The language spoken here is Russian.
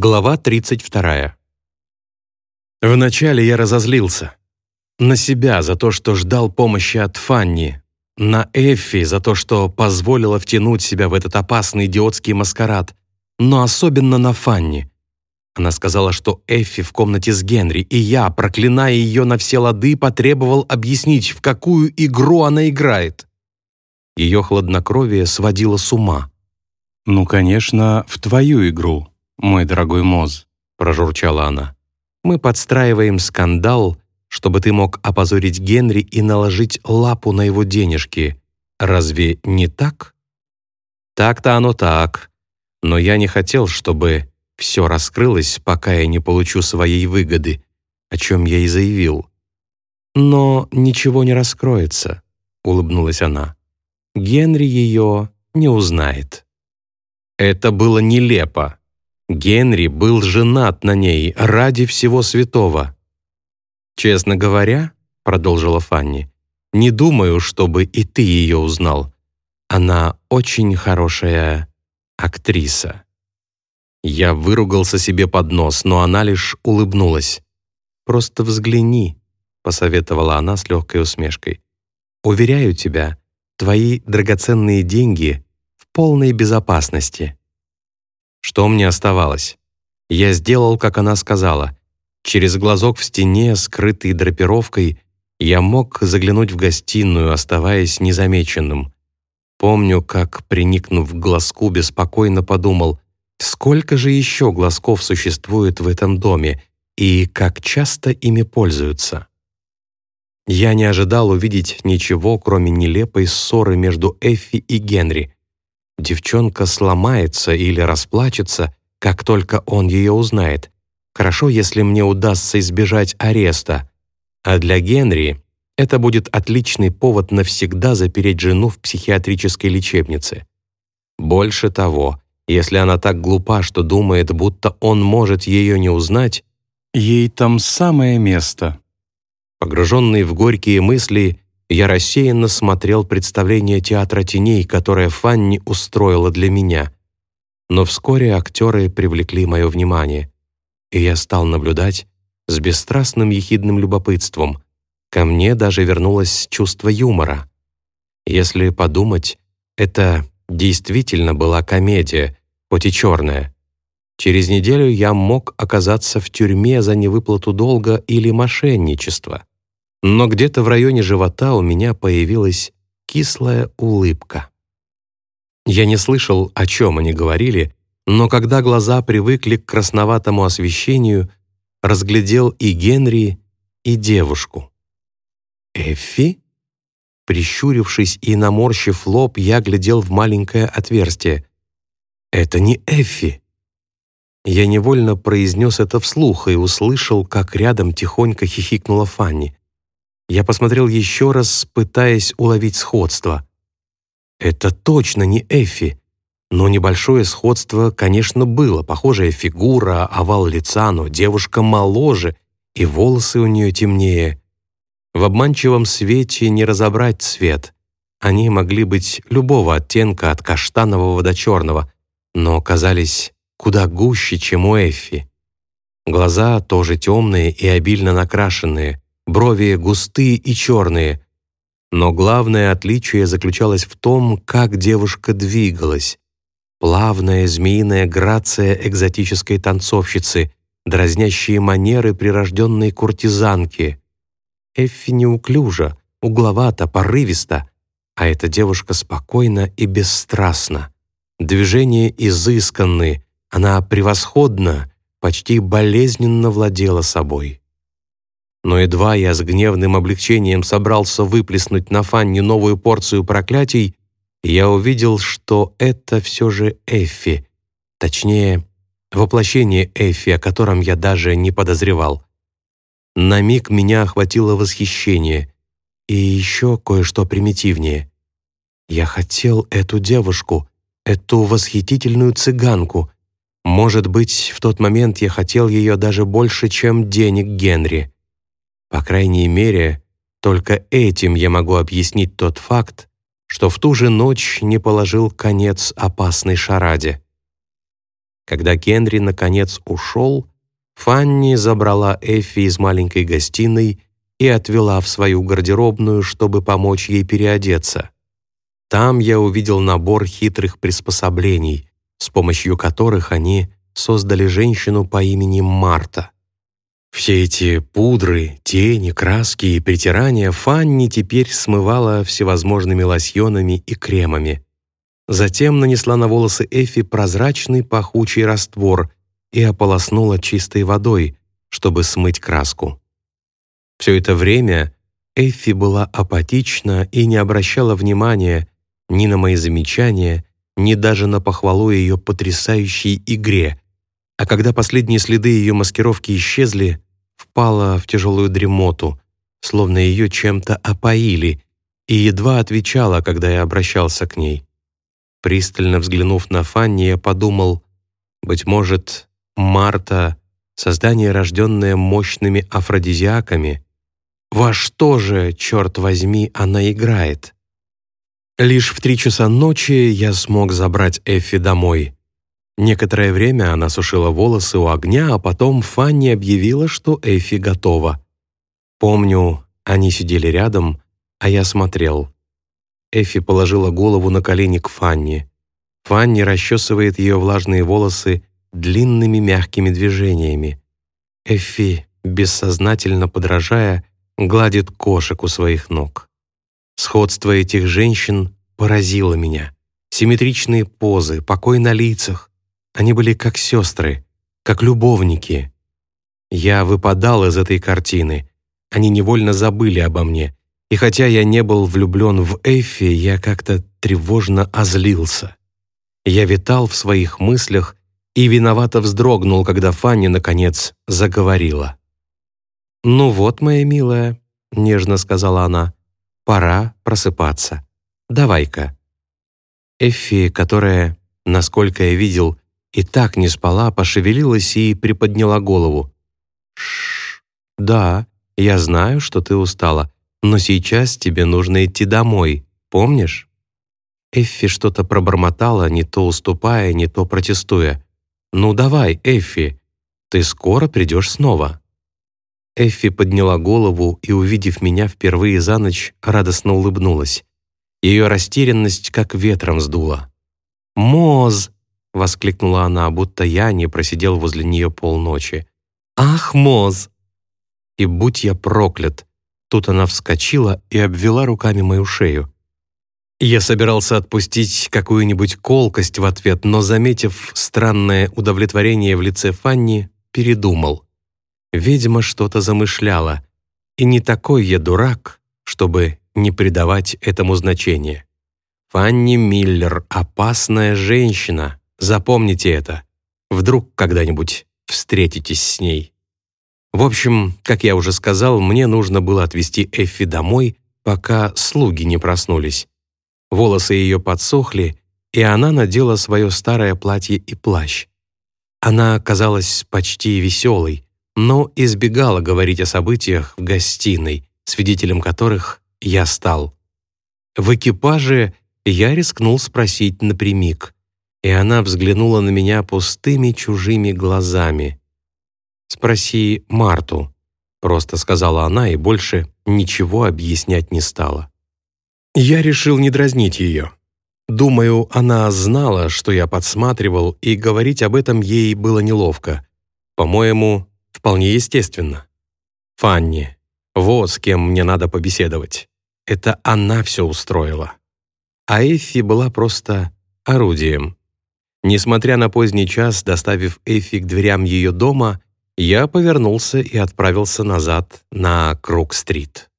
Глава 32. Вначале я разозлился. На себя за то, что ждал помощи от Фанни. На Эффи за то, что позволила втянуть себя в этот опасный идиотский маскарад. Но особенно на Фанни. Она сказала, что Эффи в комнате с Генри, и я, проклиная ее на все лады, потребовал объяснить, в какую игру она играет. Ее хладнокровие сводило с ума. «Ну, конечно, в твою игру», мой дорогой Моз», — прожурчала она. «Мы подстраиваем скандал, чтобы ты мог опозорить Генри и наложить лапу на его денежки. Разве не так?» «Так-то оно так. Но я не хотел, чтобы все раскрылось, пока я не получу своей выгоды, о чем я и заявил». «Но ничего не раскроется», — улыбнулась она. «Генри ее не узнает». Это было нелепо. Генри был женат на ней ради всего святого. «Честно говоря», — продолжила Фанни, «не думаю, чтобы и ты ее узнал. Она очень хорошая актриса». Я выругался себе под нос, но она лишь улыбнулась. «Просто взгляни», — посоветовала она с легкой усмешкой. «Уверяю тебя, твои драгоценные деньги в полной безопасности». Что мне оставалось? Я сделал, как она сказала. Через глазок в стене, скрытый драпировкой, я мог заглянуть в гостиную, оставаясь незамеченным. Помню, как, приникнув к глазку, беспокойно подумал, сколько же еще глазков существует в этом доме и как часто ими пользуются. Я не ожидал увидеть ничего, кроме нелепой ссоры между Эффи и Генри, Девчонка сломается или расплачется, как только он ее узнает. Хорошо, если мне удастся избежать ареста. А для Генри это будет отличный повод навсегда запереть жену в психиатрической лечебнице. Больше того, если она так глупа, что думает, будто он может ее не узнать, ей там самое место. Погруженный в горькие мысли, я рассеянно смотрел представление театра теней, которое Фанни устроила для меня. Но вскоре актеры привлекли мое внимание, и я стал наблюдать с бесстрастным ехидным любопытством. Ко мне даже вернулось чувство юмора. Если подумать, это действительно была комедия, хоть и черная. Через неделю я мог оказаться в тюрьме за невыплату долга или мошенничество но где-то в районе живота у меня появилась кислая улыбка. Я не слышал, о чем они говорили, но когда глаза привыкли к красноватому освещению, разглядел и Генри, и девушку. «Эффи?» Прищурившись и наморщив лоб, я глядел в маленькое отверстие. «Это не Эффи!» Я невольно произнес это вслух и услышал, как рядом тихонько хихикнула Фанни. Я посмотрел еще раз, пытаясь уловить сходство. Это точно не Эффи, но небольшое сходство, конечно, было. Похожая фигура, овал лица, но девушка моложе, и волосы у нее темнее. В обманчивом свете не разобрать цвет. Они могли быть любого оттенка, от каштанового до черного, но казались куда гуще, чем у Эффи. Глаза тоже темные и обильно накрашенные, брови густые и черные. Но главное отличие заключалось в том, как девушка двигалась. Плавная змеиная грация экзотической танцовщицы, дразнящие манеры прирожденной куртизанки. Эффи неуклюжа, угловато, порывисто, а эта девушка спокойна и бесстрастна. Движения изысканны, она превосходна, почти болезненно владела собой. Но едва я с гневным облегчением собрался выплеснуть на Фанни новую порцию проклятий, я увидел, что это все же Эффи, точнее, воплощение Эффи, о котором я даже не подозревал. На миг меня охватило восхищение и еще кое-что примитивнее. Я хотел эту девушку, эту восхитительную цыганку. Может быть, в тот момент я хотел ее даже больше, чем денег Генри. По крайней мере, только этим я могу объяснить тот факт, что в ту же ночь не положил конец опасной шараде. Когда Генри наконец ушел, Фанни забрала Эффи из маленькой гостиной и отвела в свою гардеробную, чтобы помочь ей переодеться. Там я увидел набор хитрых приспособлений, с помощью которых они создали женщину по имени Марта. Все эти пудры, тени, краски и притирания Фанни теперь смывала всевозможными лосьонами и кремами. Затем нанесла на волосы Эфи прозрачный пахучий раствор и ополоснула чистой водой, чтобы смыть краску. Все это время Эффи была апатична и не обращала внимания ни на мои замечания, ни даже на похвалу ее потрясающей игре, а когда последние следы ее маскировки исчезли, впала в тяжелую дремоту, словно ее чем-то опоили, и едва отвечала, когда я обращался к ней. Пристально взглянув на Фанни, я подумал, быть может, Марта — создание, рожденное мощными афродизиаками. Во что же, черт возьми, она играет? Лишь в три часа ночи я смог забрать Эффи домой. Некоторое время она сушила волосы у огня, а потом Фанни объявила, что Эффи готова. Помню, они сидели рядом, а я смотрел. Эффи положила голову на колени к Фанни. Фанни расчесывает ее влажные волосы длинными мягкими движениями. Эффи, бессознательно подражая, гладит кошек у своих ног. Сходство этих женщин поразило меня. Симметричные позы, покой на лицах, они были как сестры, как любовники. Я выпадал из этой картины. Они невольно забыли обо мне. И хотя я не был влюблен в Эффи, я как-то тревожно озлился. Я витал в своих мыслях и виновато вздрогнул, когда Фанни, наконец, заговорила. «Ну вот, моя милая», — нежно сказала она, — «пора просыпаться. Давай-ка». Эффи, которая, насколько я видел, и так не спала, пошевелилась и приподняла голову. «Шш, да, я знаю, что ты устала, но сейчас тебе нужно идти домой, помнишь?» Эффи что-то пробормотала, не то уступая, не то протестуя. «Ну давай, Эффи, ты скоро придешь снова». Эффи подняла голову и, увидев меня впервые за ночь, радостно улыбнулась. Ее растерянность как ветром сдула. «Моз!» — воскликнула она, будто я не просидел возле нее полночи. «Ах, Моз!» И будь я проклят! Тут она вскочила и обвела руками мою шею. Я собирался отпустить какую-нибудь колкость в ответ, но, заметив странное удовлетворение в лице Фанни, передумал. Ведьма что-то замышляла, и не такой я дурак, чтобы не придавать этому значения. Фанни Миллер — опасная женщина, Запомните это. Вдруг когда-нибудь встретитесь с ней. В общем, как я уже сказал, мне нужно было отвезти Эффи домой, пока слуги не проснулись. Волосы ее подсохли, и она надела свое старое платье и плащ. Она казалась почти веселой, но избегала говорить о событиях в гостиной, свидетелем которых я стал. В экипаже я рискнул спросить напрямик, и она взглянула на меня пустыми чужими глазами. «Спроси Марту», — просто сказала она и больше ничего объяснять не стала. Я решил не дразнить ее. Думаю, она знала, что я подсматривал, и говорить об этом ей было неловко. По-моему, вполне естественно. Фанни, вот с кем мне надо побеседовать. Это она все устроила. А Эффи была просто орудием. Несмотря на поздний час, доставив Эффи к дверям ее дома, я повернулся и отправился назад на Круг-стрит.